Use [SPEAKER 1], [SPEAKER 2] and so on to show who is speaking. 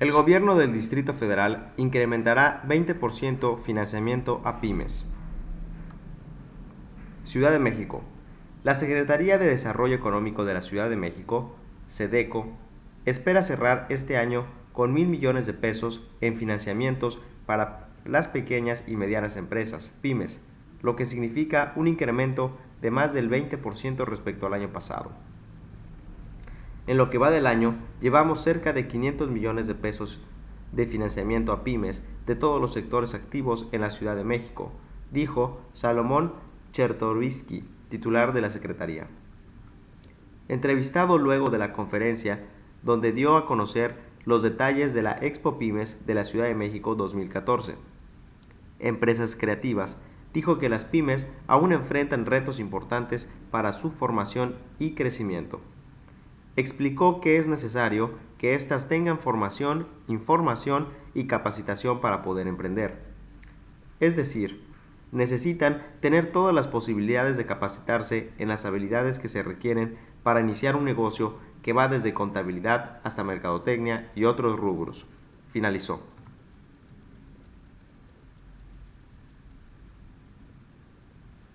[SPEAKER 1] El gobierno del Distrito Federal incrementará 20% financiamiento a pymes. Ciudad de México. La Secretaría de Desarrollo Económico de la Ciudad de México, SEDECO, espera cerrar este año con mil millones de pesos en financiamientos para las pequeñas y medianas empresas, pymes, lo que significa un incremento de más del 20% respecto al año pasado. En lo que va del año, llevamos cerca de 500 millones de pesos de financiamiento a pymes de todos los sectores activos en la Ciudad de México, dijo Salomón Chertorivsky, titular de la Secretaría. Entrevistado luego de la conferencia, donde dio a conocer los detalles de la Expo Pymes de la Ciudad de México 2014. Empresas creativas, dijo que las pymes aún enfrentan retos importantes para su formación y crecimiento. Explicó que es necesario que éstas tengan formación, información y capacitación para poder emprender. Es decir, necesitan tener todas las posibilidades de capacitarse en las habilidades que se requieren para iniciar un negocio que va desde contabilidad hasta mercadotecnia y otros rubros. Finalizó.